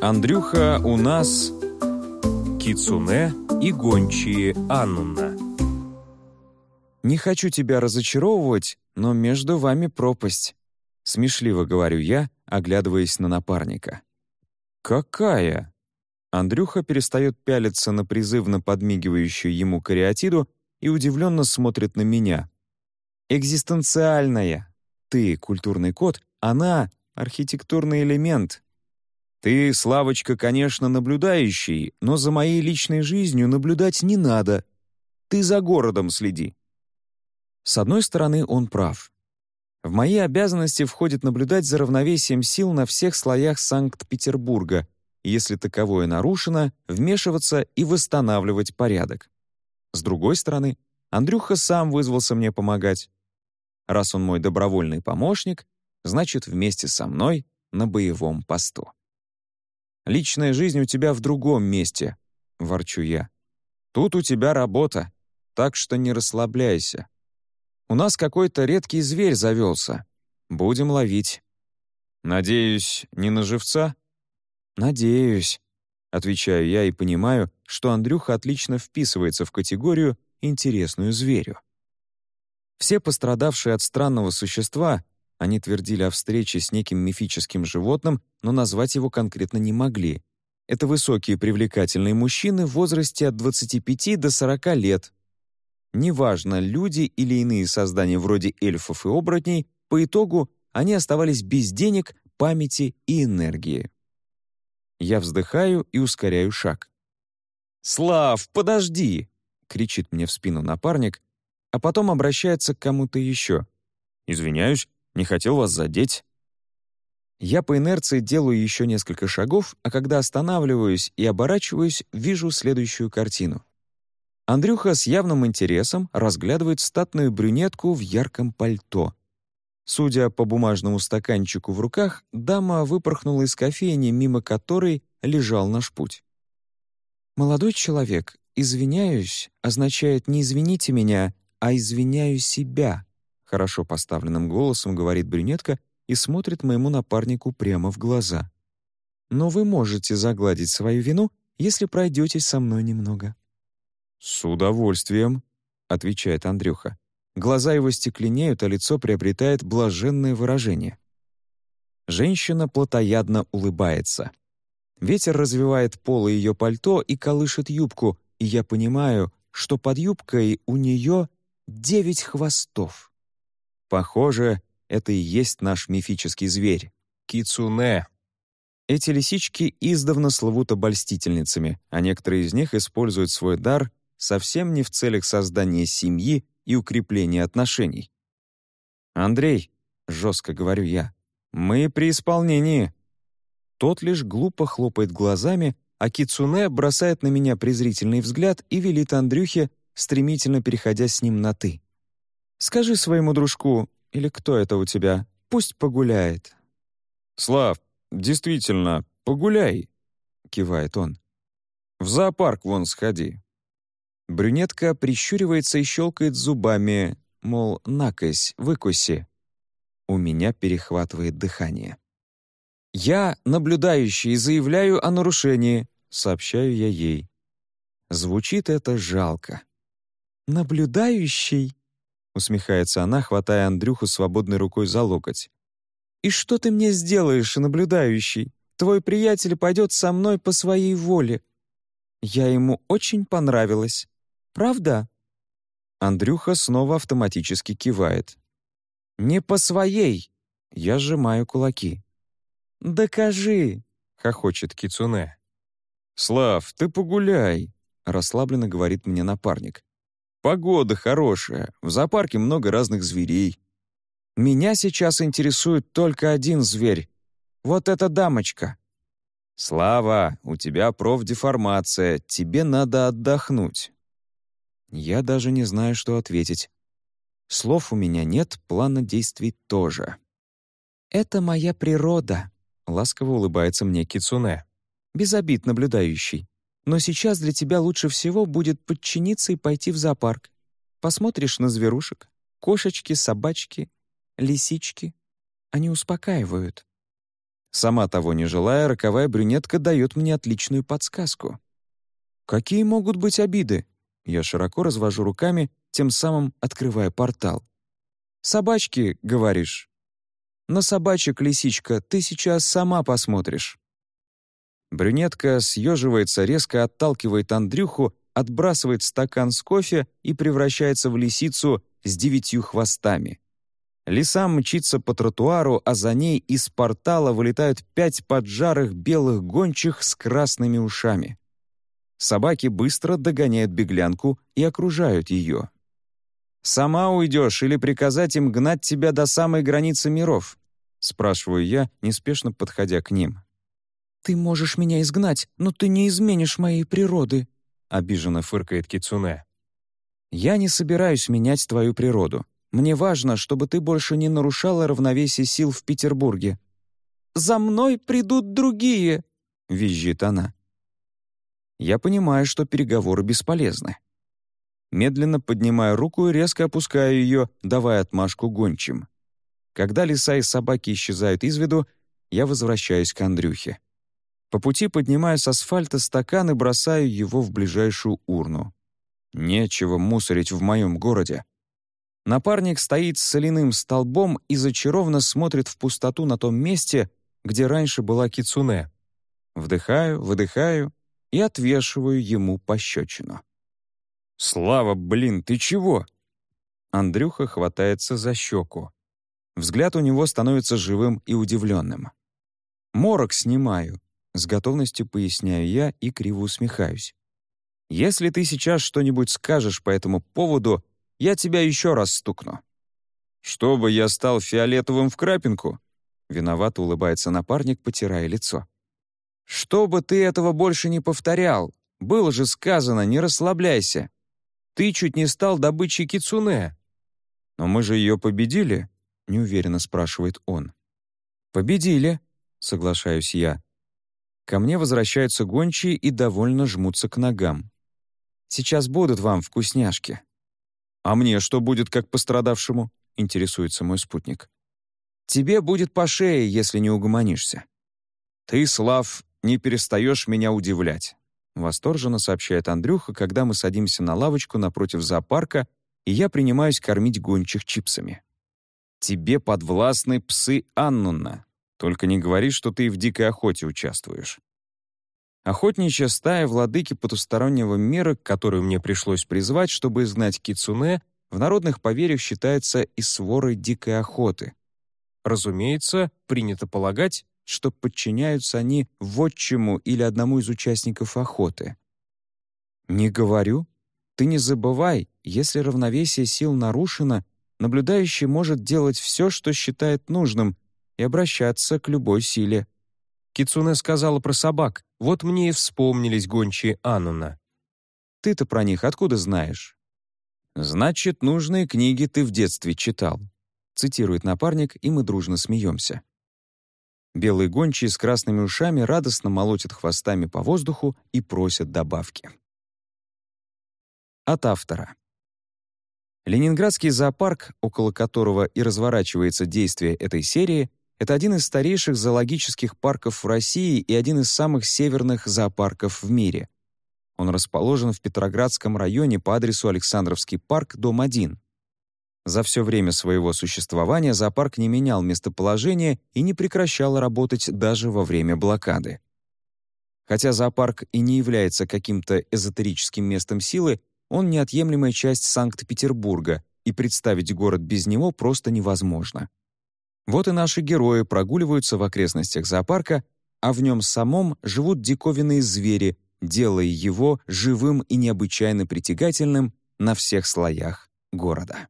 Андрюха у нас Кицуне и гончие Анна. «Не хочу тебя разочаровывать, но между вами пропасть», — смешливо говорю я, оглядываясь на напарника. «Какая?» Андрюха перестает пялиться на призывно подмигивающую ему кариатиду и удивленно смотрит на меня. «Экзистенциальная. Ты — культурный код, она — архитектурный элемент, ты, Славочка, конечно, наблюдающий, но за моей личной жизнью наблюдать не надо. Ты за городом следи». С одной стороны, он прав. В мои обязанности входит наблюдать за равновесием сил на всех слоях Санкт-Петербурга, если таковое нарушено, вмешиваться и восстанавливать порядок. С другой стороны, Андрюха сам вызвался мне помогать. Раз он мой добровольный помощник, значит, вместе со мной на боевом посту. Личная жизнь у тебя в другом месте», — ворчу я. «Тут у тебя работа, так что не расслабляйся. У нас какой-то редкий зверь завелся. Будем ловить». «Надеюсь, не на живца?» «Надеюсь», — отвечаю я и понимаю, что Андрюха отлично вписывается в категорию «интересную зверю». Все пострадавшие от странного существа они твердили о встрече с неким мифическим животным, но назвать его конкретно не могли. Это высокие привлекательные мужчины в возрасте от 25 до 40 лет. Неважно, люди или иные создания вроде эльфов и оборотней, по итогу они оставались без денег, памяти и энергии. Я вздыхаю и ускоряю шаг. «Слав, подожди!» — кричит мне в спину напарник, а потом обращается к кому-то еще. «Извиняюсь, не хотел вас задеть». Я по инерции делаю еще несколько шагов, а когда останавливаюсь и оборачиваюсь, вижу следующую картину. Андрюха с явным интересом разглядывает статную брюнетку в ярком пальто. Судя по бумажному стаканчику в руках, дама выпорхнула из кофейни, мимо которой лежал наш путь. «Молодой человек, извиняюсь» означает «не извините меня», а «извиняю себя», хорошо поставленным голосом говорит брюнетка и смотрит моему напарнику прямо в глаза. «Но вы можете загладить свою вину, если пройдетесь со мной немного». «С удовольствием», — отвечает Андрюха. Глаза его стекленеют, а лицо приобретает блаженное выражение. Женщина плотоядно улыбается. Ветер развивает полы ее пальто и колышет юбку, и я понимаю, что под юбкой у нее девять хвостов. Похоже, это и есть наш мифический зверь — кицуне. Эти лисички издавна славут обольстительницами, а некоторые из них используют свой дар совсем не в целях создания семьи и укрепления отношений. «Андрей», — жестко говорю я, — «мы при исполнении». Тот лишь глупо хлопает глазами, а Кицуне бросает на меня презрительный взгляд и велит Андрюхе, стремительно переходя с ним на «ты». Скажи своему дружку, или кто это у тебя, пусть погуляет». «Слав, действительно, погуляй», — кивает он. «В зоопарк вон сходи». Брюнетка прищуривается и щелкает зубами, мол, накось, выкуси. У меня перехватывает дыхание. «Я, наблюдающий, заявляю о нарушении», — сообщаю я ей. Звучит это жалко. «Наблюдающий?» Усмехается она, хватая Андрюху свободной рукой за локоть. «И что ты мне сделаешь, наблюдающий? Твой приятель пойдет со мной по своей воле. Я ему очень понравилась. Правда?» Андрюха снова автоматически кивает. «Не по своей!» Я сжимаю кулаки. «Докажи!» — хохочет Кицуне. «Слав, ты погуляй!» — расслабленно говорит мне напарник. Погода хорошая, в зоопарке много разных зверей. Меня сейчас интересует только один зверь. Вот эта дамочка. Слава, у тебя профдеформация, тебе надо отдохнуть. Я даже не знаю, что ответить. Слов у меня нет, плана действий тоже. «Это моя природа», — ласково улыбается мне Кицуне. «Без обид наблюдающий. Но сейчас для тебя лучше всего будет подчиниться и пойти в зоопарк. Посмотришь на зверушек. Кошечки, собачки, лисички. Они успокаивают. Сама того не желая, роковая брюнетка дает мне отличную подсказку. «Какие могут быть обиды?» Я широко развожу руками, тем самым открывая портал. «Собачки, говоришь?» «На собачек, лисичка, ты сейчас сама посмотришь». Брюнетка съеживается, резко отталкивает Андрюху, отбрасывает стакан с кофе и превращается в лисицу с девятью хвостами. Лиса мчится по тротуару, а за ней из портала вылетают пять поджарых белых гончих с красными ушами. Собаки быстро догоняют беглянку и окружают ее. «Сама уйдешь или приказать им гнать тебя до самой границы миров?» — спрашиваю я, неспешно подходя к ним. «Ты можешь меня изгнать, но ты не изменишь моей природы», — обиженно фыркает Кицуне. «Я не собираюсь менять твою природу. Мне важно, чтобы ты больше не нарушала равновесие сил в Петербурге». «За мной придут другие!» — визжит она. Я понимаю, что переговоры бесполезны. Медленно поднимаю руку и резко опускаю ее, давая отмашку гончим. Когда лиса и собаки исчезают из виду, я возвращаюсь к Андрюхе. По пути поднимаю с асфальта стакан и бросаю его в ближайшую урну. Нечего мусорить в моем городе. Напарник стоит с соляным столбом и зачарованно смотрит в пустоту на том месте, где раньше была кицуне. Вдыхаю, выдыхаю и отвешиваю ему пощечину. «Слава, блин, ты чего?» Андрюха хватается за щеку. Взгляд у него становится живым и удивленным. «Морок снимаю», — с готовностью поясняю я и криво усмехаюсь. «Если ты сейчас что-нибудь скажешь по этому поводу, я тебя еще раз стукну». «Чтобы я стал фиолетовым в крапинку?» Виновато улыбается напарник, потирая лицо. «Чтобы ты этого больше не повторял. Было же сказано, не расслабляйся. Ты чуть не стал добычей кицуне». «Но мы же ее победили?» — неуверенно спрашивает он. «Победили», — соглашаюсь я. Ко мне возвращаются гончие и довольно жмутся к ногам. «Сейчас будут вам вкусняшки». «А мне что будет как пострадавшему?» — интересуется мой спутник. «Тебе будет по шее, если не угомонишься». «Ты, Слав, не перестаешь меня удивлять», — восторженно сообщает Андрюха, когда мы садимся на лавочку напротив зоопарка, и я принимаюсь кормить гончих чипсами. «Тебе подвластны псы Аннуна. Только не говори, что ты в дикой охоте участвуешь». Охотничья стая владыки потустороннего мира, которую мне пришлось призвать, чтобы изгнать кицуне, в народных поверьях считается и сворой дикой охоты. Разумеется, принято полагать, что подчиняются они вотчему или одному из участников охоты. «Не говорю. Ты не забывай, если равновесие сил нарушено, наблюдающий может делать все, что считает нужным, и обращаться к любой силе». Кицуне сказала про собак. Вот мне и вспомнились гончие Ануна. Ты-то про них откуда знаешь? Значит, нужные книги ты в детстве читал. Цитирует напарник, и мы дружно смеемся. Белые гончие с красными ушами радостно молотят хвостами по воздуху и просят добавки. От автора. Ленинградский зоопарк, около которого и разворачивается действие этой серии, это один из старейших зоологических парков в России и один из самых северных зоопарков в мире. Он расположен в Петроградском районе по адресу Александровский парк, дом 1. За все время своего существования зоопарк не менял местоположение и не прекращал работать даже во время блокады. Хотя зоопарк и не является каким-то эзотерическим местом силы, он неотъемлемая часть Санкт-Петербурга, и представить город без него просто невозможно. Вот и наши герои прогуливаются в окрестностях зоопарка, а в нем самом живут диковинные звери, делая его живым и необычайно притягательным на всех слоях города.